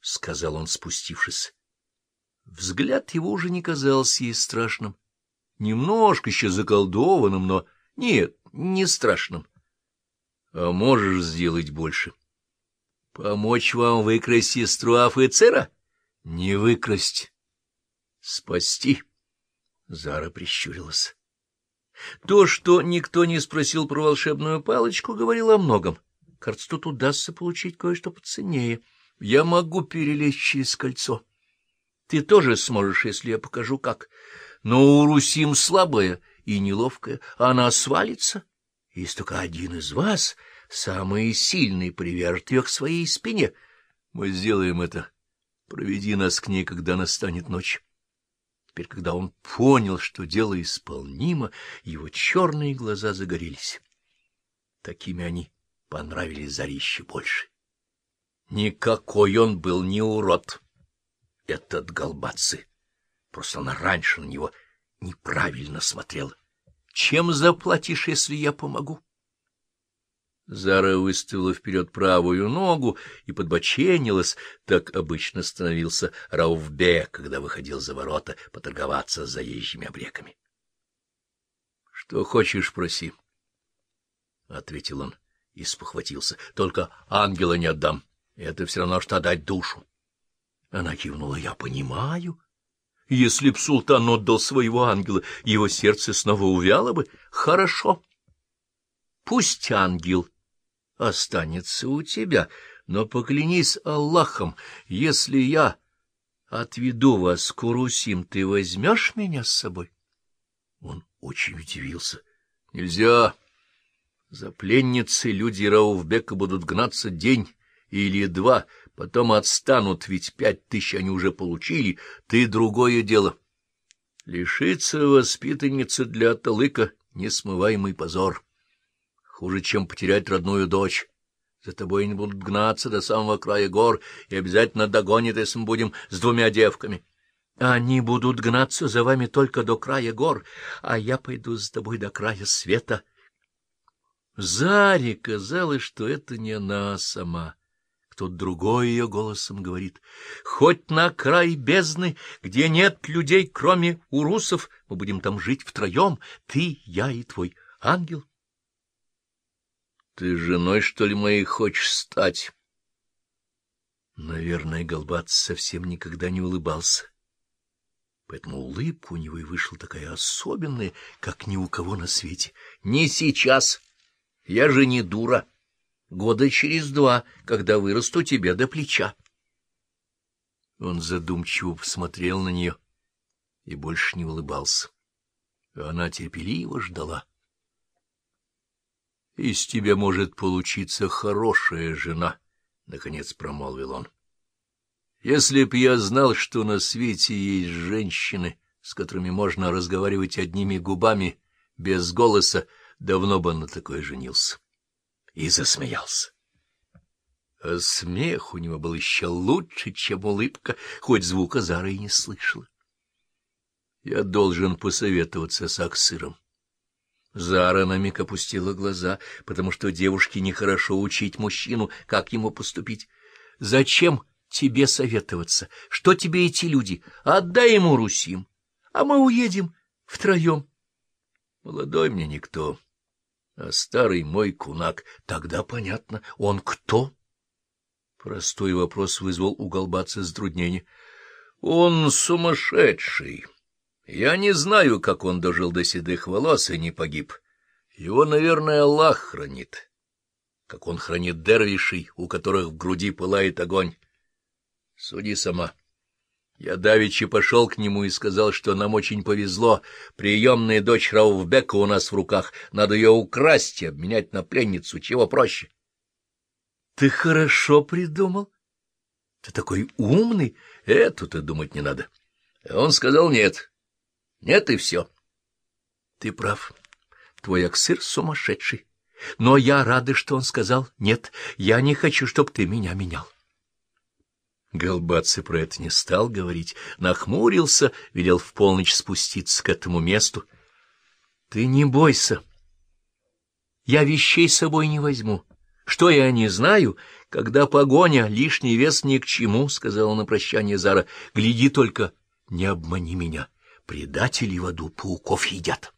— сказал он, спустившись. Взгляд его уже не казался ей страшным. Немножко еще заколдованным, но нет, не страшным. А можешь сделать больше. Помочь вам выкрасть сестру офицера? Не выкрасть. Спасти. Зара прищурилась. То, что никто не спросил про волшебную палочку, говорило о многом. Кажется, тут удастся получить кое-что поценнее. Я могу перелезть через кольцо. Ты тоже сможешь, если я покажу, как. Но у Русим слабая и неловкая, она свалится. Есть только один из вас, самый сильный, привяжет ее к своей спине. Мы сделаем это. Проведи нас к ней, когда настанет ночь. Теперь, когда он понял, что дело исполнимо, его черные глаза загорелись. Такими они понравились Зарище больше. Никакой он был не урод, этот Голбацы. Просто она раньше на него неправильно смотрела. Чем заплатишь, если я помогу? Зара выставила вперед правую ногу и подбоченилась. Так обычно становился Рауфбе, когда выходил за ворота поторговаться с заезжими обреками. — Что хочешь, проси, — ответил он и спохватился. — Только ангела не отдам. Это все равно, что отдать душу. Она кивнула. — Я понимаю. Если б султан отдал своего ангела, его сердце снова увяло бы. Хорошо. Пусть ангел останется у тебя, но поклянись Аллахом, если я отведу вас к Урусим, ты возьмешь меня с собой? Он очень удивился. — Нельзя. За пленницей люди Рауфбека будут гнаться день или два, потом отстанут, ведь пять тысяч они уже получили, ты другое дело. Лишиться воспитанницы для Талыка — несмываемый позор. Хуже, чем потерять родную дочь. За тобой они будут гнаться до самого края гор и обязательно догонят, если мы будем с двумя девками. Они будут гнаться за вами только до края гор, а я пойду с тобой до края света. Заре казалось, что это не она сама. Кто-то другой ее голосом говорит. Хоть на край бездны, где нет людей, кроме урусов, мы будем там жить втроем, ты, я и твой ангел. Ты женой, что ли, моей хочешь стать? Наверное, Голбац совсем никогда не улыбался. Поэтому улыбка у него и вышла такая особенная, как ни у кого на свете. Не сейчас. Я же не дура. Года через два, когда вырасту тебе до плеча. Он задумчиво посмотрел на нее и больше не улыбался. Она терпеливо ждала. — Из тебя может получиться хорошая жена, — наконец промолвил он. — Если б я знал, что на свете есть женщины, с которыми можно разговаривать одними губами, без голоса, давно бы на такое женился. И засмеялся. А смех у него был еще лучше, чем улыбка, хоть звука Зара и не слышала. Я должен посоветоваться с Аксыром. Зара на миг опустила глаза, потому что девушке нехорошо учить мужчину, как ему поступить. — Зачем тебе советоваться? Что тебе эти люди? Отдай ему Русим, а мы уедем втроем. — Молодой мне никто, а старый мой кунак. Тогда понятно, он кто? Простой вопрос вызвал у Голбаца затруднение. — Он сумасшедший. Я не знаю, как он дожил до седых волос и не погиб. Его, наверное, Аллах хранит, как он хранит дервишей, у которых в груди пылает огонь. Суди сама. Я давеча пошел к нему и сказал, что нам очень повезло. Приемная дочь Рауфбека у нас в руках. Надо ее украсть и обменять на пленницу. Чего проще? — Ты хорошо придумал. Ты такой умный. Эту-то думать не надо. Он сказал нет. Нет, и все. Ты прав. Твой Аксир сумасшедший. Но я рада, что он сказал нет. Я не хочу, чтобы ты меня менял. Голбаци про это не стал говорить, нахмурился, велел в полночь спуститься к этому месту. — Ты не бойся. Я вещей с собой не возьму. Что я не знаю, Когда погоня, лишний вес ни к чему, — сказала на прощание Зара. — Гляди только, не обмани меня. Предатели в аду пауков едят.